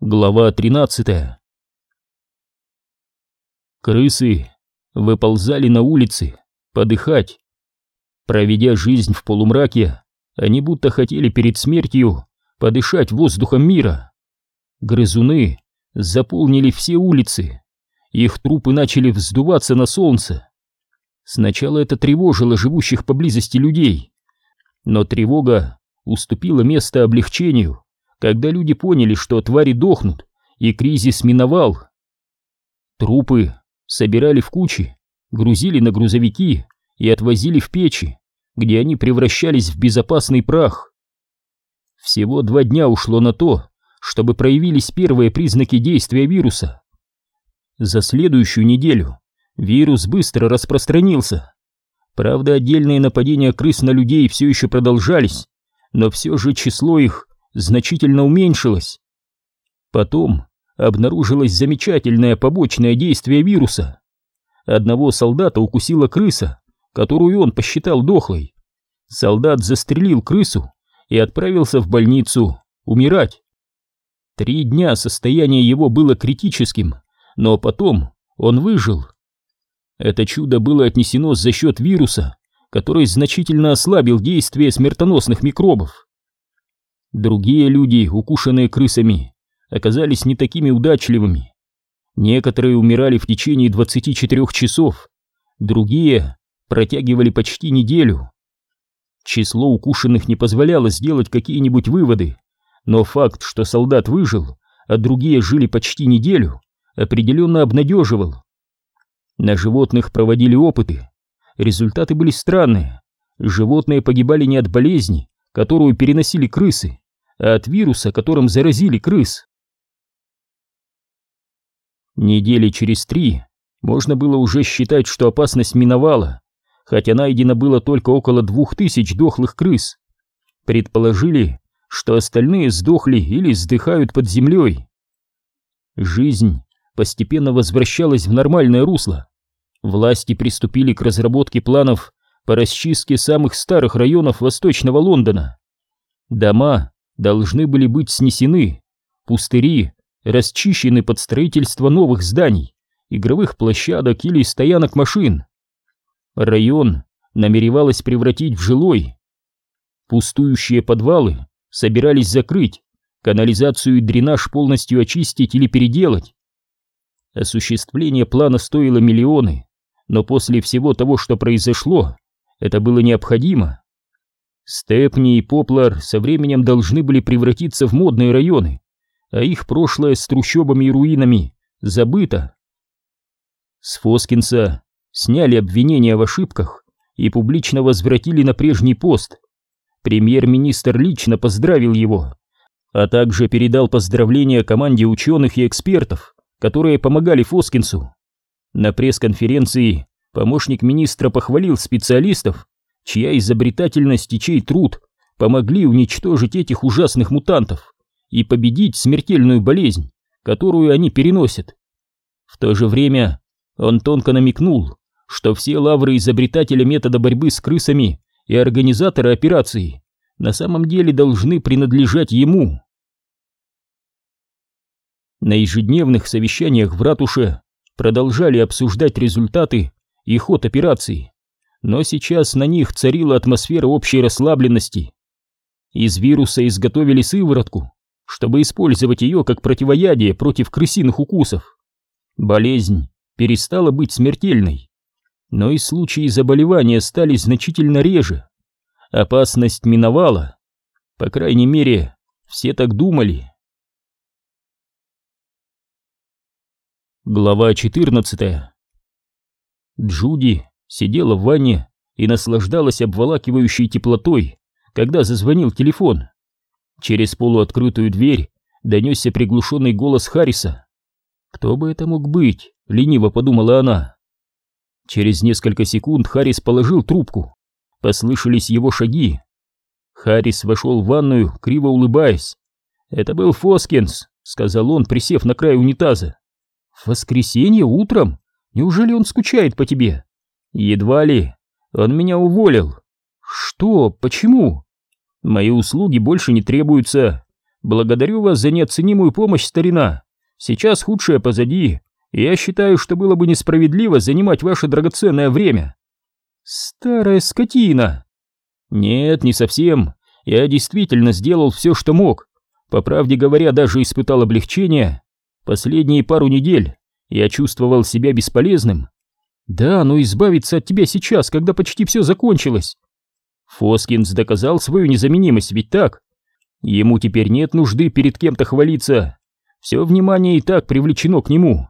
Глава 13 Крысы выползали на улицы подыхать. Проведя жизнь в полумраке, они будто хотели перед смертью подышать воздухом мира. Грызуны заполнили все улицы, их трупы начали вздуваться на солнце. Сначала это тревожило живущих поблизости людей, но тревога уступила место облегчению когда люди поняли, что твари дохнут, и кризис миновал. Трупы собирали в кучи, грузили на грузовики и отвозили в печи, где они превращались в безопасный прах. Всего два дня ушло на то, чтобы проявились первые признаки действия вируса. За следующую неделю вирус быстро распространился. Правда, отдельные нападения крыс на людей все еще продолжались, но все же число их значительно уменьшилось. Потом обнаружилось замечательное побочное действие вируса. Одного солдата укусила крыса, которую он посчитал дохлой. Солдат застрелил крысу и отправился в больницу умирать. Три дня состояние его было критическим, но потом он выжил. Это чудо было отнесено за счет вируса, который значительно ослабил действие смертоносных микробов. Другие люди, укушенные крысами, оказались не такими удачливыми. Некоторые умирали в течение 24 часов, другие протягивали почти неделю. Число укушенных не позволяло сделать какие-нибудь выводы, но факт, что солдат выжил, а другие жили почти неделю, определенно обнадеживал. На животных проводили опыты. Результаты были странные. Животные погибали не от болезни, которую переносили крысы, от вируса, которым заразили крыс. Недели через три можно было уже считать, что опасность миновала, хотя найдено было только около двух тысяч дохлых крыс. Предположили, что остальные сдохли или сдыхают под землей. Жизнь постепенно возвращалась в нормальное русло. Власти приступили к разработке планов по расчистке самых старых районов Восточного Лондона. Дома должны были быть снесены, пустыри расчищены под строительство новых зданий, игровых площадок или стоянок машин. Район намеревалось превратить в жилой. Пустующие подвалы собирались закрыть, канализацию и дренаж полностью очистить или переделать. Осуществление плана стоило миллионы, но после всего того, что произошло, это было необходимо. Степни и Поплар со временем должны были превратиться в модные районы, а их прошлое с трущобами и руинами забыто. С Фоскинса сняли обвинения в ошибках и публично возвратили на прежний пост. Премьер-министр лично поздравил его, а также передал поздравления команде ученых и экспертов, которые помогали Фоскинсу. На пресс-конференции помощник министра похвалил специалистов, чья изобретательность и чей труд помогли уничтожить этих ужасных мутантов и победить смертельную болезнь, которую они переносят. В то же время он тонко намекнул, что все лавры изобретателя метода борьбы с крысами и организатора операции на самом деле должны принадлежать ему. На ежедневных совещаниях в ратуше продолжали обсуждать результаты и ход операции но сейчас на них царила атмосфера общей расслабленности. Из вируса изготовили сыворотку, чтобы использовать ее как противоядие против крысиных укусов. Болезнь перестала быть смертельной, но и случаи заболевания стали значительно реже. Опасность миновала, по крайней мере, все так думали. Глава 14 Джуди сидела в ванне и наслаждалась обволакивающей теплотой, когда зазвонил телефон. Через полуоткрытую дверь донесся приглушенный голос Харриса. «Кто бы это мог быть?» — лениво подумала она. Через несколько секунд Харрис положил трубку. Послышались его шаги. Харрис вошел в ванную, криво улыбаясь. «Это был Фоскинс», — сказал он, присев на край унитаза. «В воскресенье утром? Неужели он скучает по тебе?» Едва ли. Он меня уволил. Что? Почему? Мои услуги больше не требуются. Благодарю вас за неоценимую помощь, старина. Сейчас худшее позади, я считаю, что было бы несправедливо занимать ваше драгоценное время. Старая скотина. Нет, не совсем. Я действительно сделал все, что мог. По правде говоря, даже испытал облегчение. Последние пару недель я чувствовал себя бесполезным. Да, но избавиться от тебя сейчас, когда почти все закончилось. Фоскинс доказал свою незаменимость, ведь так? Ему теперь нет нужды перед кем-то хвалиться. Все внимание и так привлечено к нему.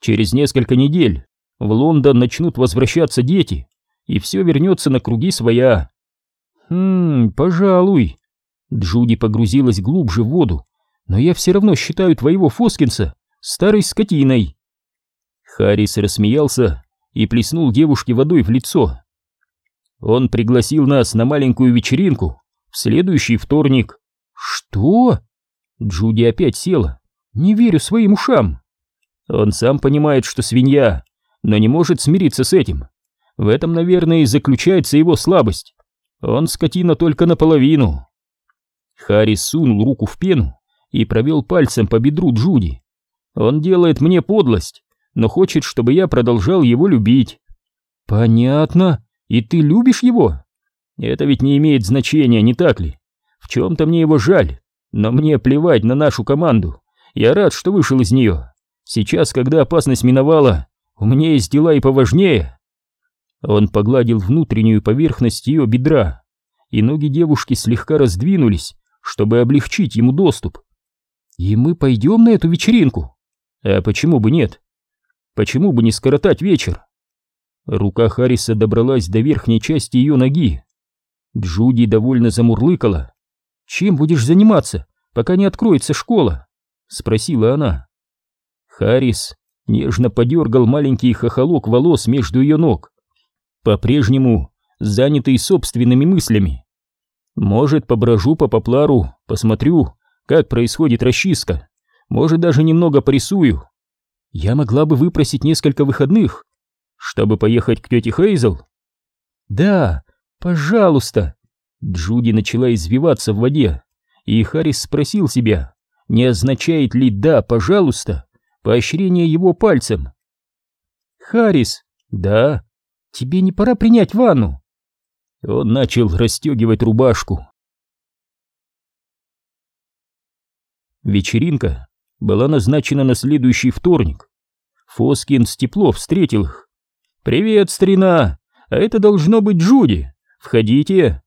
Через несколько недель в Лондон начнут возвращаться дети, и все вернется на круги своя. Хм, пожалуй. Джуди погрузилась глубже в воду, но я все равно считаю твоего Фоскинса старой скотиной. Харрис рассмеялся и плеснул девушке водой в лицо. Он пригласил нас на маленькую вечеринку в следующий вторник. Что? Джуди опять села. Не верю своим ушам. Он сам понимает, что свинья, но не может смириться с этим. В этом, наверное, и заключается его слабость. Он скотина только наполовину. Харрис сунул руку в пену и провел пальцем по бедру Джуди. Он делает мне подлость, но хочет, чтобы я продолжал его любить. Понятно. И ты любишь его? Это ведь не имеет значения, не так ли? В чем-то мне его жаль, но мне плевать на нашу команду. Я рад, что вышел из нее. Сейчас, когда опасность миновала, у меня есть дела и поважнее. Он погладил внутреннюю поверхность ее бедра, и ноги девушки слегка раздвинулись, чтобы облегчить ему доступ. И мы пойдем на эту вечеринку? А почему бы нет? Почему бы не скоротать вечер? Рука Харриса добралась до верхней части ее ноги. Джуди довольно замурлыкала. «Чем будешь заниматься, пока не откроется школа?» — спросила она. Харрис нежно подергал маленький хохолок волос между ее ног, по-прежнему занятый собственными мыслями. «Может, поброжу по поплару, посмотрю, как происходит расчистка, может, даже немного порисую. Я могла бы выпросить несколько выходных, чтобы поехать к тете Хейзел? Да, пожалуйста. Джуди начала извиваться в воде, и Харрис спросил себя, не означает ли «да, пожалуйста» поощрение его пальцем. «Харрис, да, тебе не пора принять ванну?» Он начал расстегивать рубашку. Вечеринка была назначена на следующий вторник. Фоскинс тепло встретил их. «Привет, старина! А это должно быть Джуди! Входите!»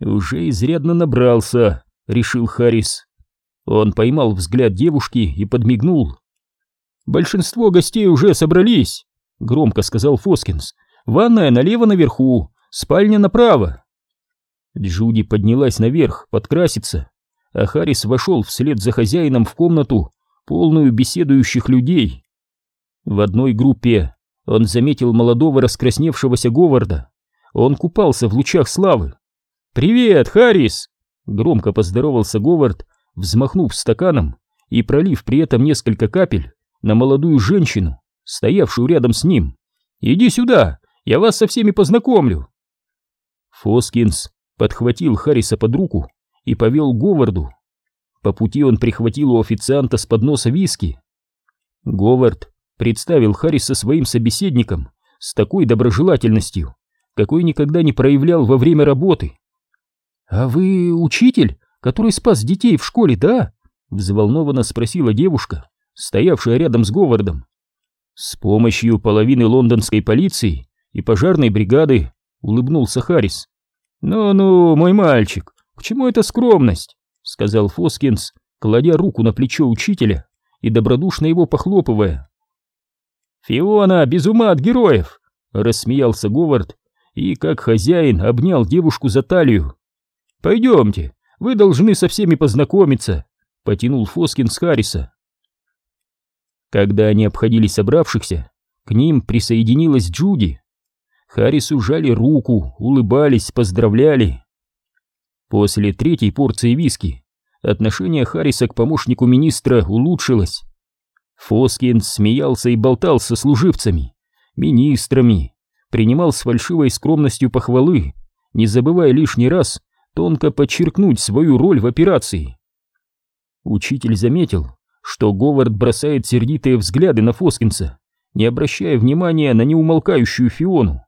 «Уже изрядно набрался», — решил Харрис. Он поймал взгляд девушки и подмигнул. «Большинство гостей уже собрались», — громко сказал Фоскинс. «Ванная налево наверху, спальня направо». Джуди поднялась наверх, подкраситься, а Харрис вошел вслед за хозяином в комнату, полную беседующих людей. В одной группе он заметил молодого раскрасневшегося Говарда. Он купался в лучах славы. «Привет, Харрис!» Громко поздоровался Говард, взмахнув стаканом и пролив при этом несколько капель на молодую женщину, стоявшую рядом с ним. «Иди сюда, я вас со всеми познакомлю!» Фоскинс подхватил Харриса под руку и повел Говарду. По пути он прихватил у официанта с подноса виски. Говард представил Харриса своим собеседником с такой доброжелательностью, какой никогда не проявлял во время работы. «А вы учитель, который спас детей в школе, да?» — взволнованно спросила девушка, стоявшая рядом с Говардом. «С помощью половины лондонской полиции и пожарной бригады», — улыбнулся Харрис. «Ну-ну, мой мальчик, к чему эта скромность?» — сказал Фоскинс, кладя руку на плечо учителя и добродушно его похлопывая. «Фиона без ума от героев!» — рассмеялся Говард и, как хозяин, обнял девушку за талию. «Пойдемте, вы должны со всеми познакомиться», — потянул Фоскин с Харриса. Когда они обходили собравшихся, к ним присоединилась Джуди. Харрису жали руку, улыбались, поздравляли. После третьей порции виски отношение Харриса к помощнику министра улучшилось. Фоскин смеялся и болтал со служивцами, министрами, принимал с фальшивой скромностью похвалы, не забывая лишний раз тонко подчеркнуть свою роль в операции. Учитель заметил, что Говард бросает сердитые взгляды на Фоскинса, не обращая внимания на неумолкающую Фиону.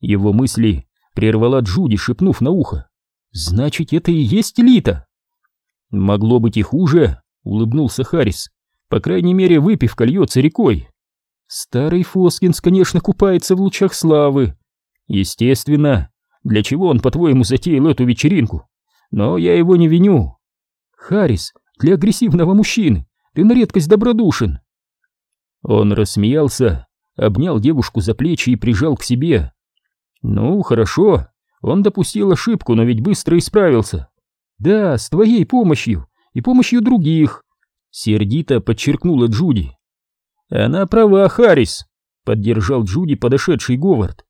Его мысли прервала Джуди, шепнув на ухо. «Значит, это и есть Лита?» «Могло быть и хуже», — улыбнулся Харрис. «По крайней мере, выпивка льется рекой». «Старый Фоскинс, конечно, купается в лучах славы». «Естественно. Для чего он, по-твоему, затеял эту вечеринку? Но я его не виню». «Харрис, для агрессивного мужчины ты на редкость добродушен». Он рассмеялся, обнял девушку за плечи и прижал к себе. «Ну, хорошо, он допустил ошибку, но ведь быстро исправился. Да, с твоей помощью и помощью других», — сердито подчеркнула Джуди. «Она права, Харрис», — поддержал Джуди подошедший Говард.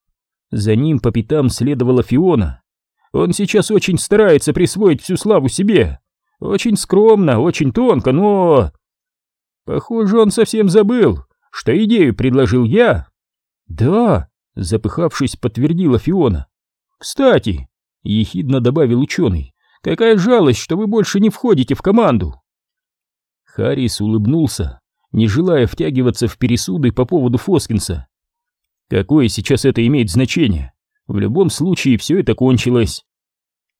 За ним по пятам следовала Фиона. «Он сейчас очень старается присвоить всю славу себе. Очень скромно, очень тонко, но...» Похоже, он совсем забыл, что идею предложил я. Да, запыхавшись, подтвердила Фиона. Кстати, ехидно добавил ученый, какая жалость, что вы больше не входите в команду. Харрис улыбнулся, не желая втягиваться в пересуды по поводу Фоскинса. Какое сейчас это имеет значение? В любом случае все это кончилось.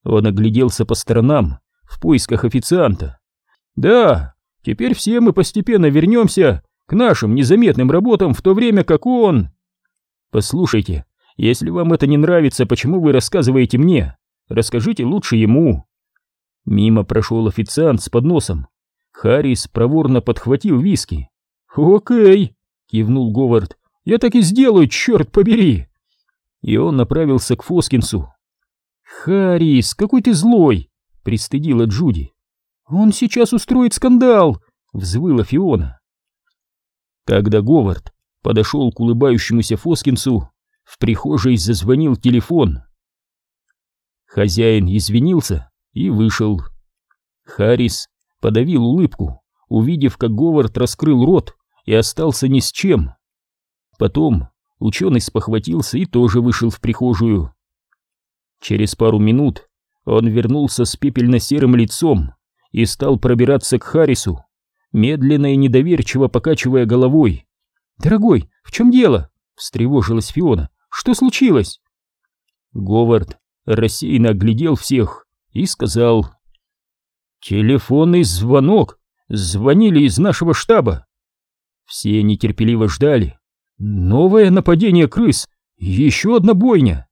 Он огляделся по сторонам в поисках официанта. Да, Теперь все мы постепенно вернемся к нашим незаметным работам в то время, как он... Послушайте, если вам это не нравится, почему вы рассказываете мне? Расскажите лучше ему. Мимо прошел официант с подносом. Харрис проворно подхватил виски. «Окей», — кивнул Говард, — «я так и сделаю, черт побери!» И он направился к Фоскинсу. «Харрис, какой ты злой!» — пристыдила Джуди. «Он сейчас устроит скандал!» — взвыла Фиона. Когда Говард подошел к улыбающемуся Фоскинсу, в прихожей зазвонил телефон. Хозяин извинился и вышел. Харрис подавил улыбку, увидев, как Говард раскрыл рот и остался ни с чем. Потом ученый спохватился и тоже вышел в прихожую. Через пару минут он вернулся с пепельно-серым лицом и стал пробираться к Харрису, медленно и недоверчиво покачивая головой. «Дорогой, в чем дело?» — встревожилась Фиона. «Что случилось?» Говард рассеянно оглядел всех и сказал. «Телефонный звонок! Звонили из нашего штаба!» Все нетерпеливо ждали. «Новое нападение крыс! Еще одна бойня!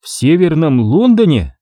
В северном Лондоне!»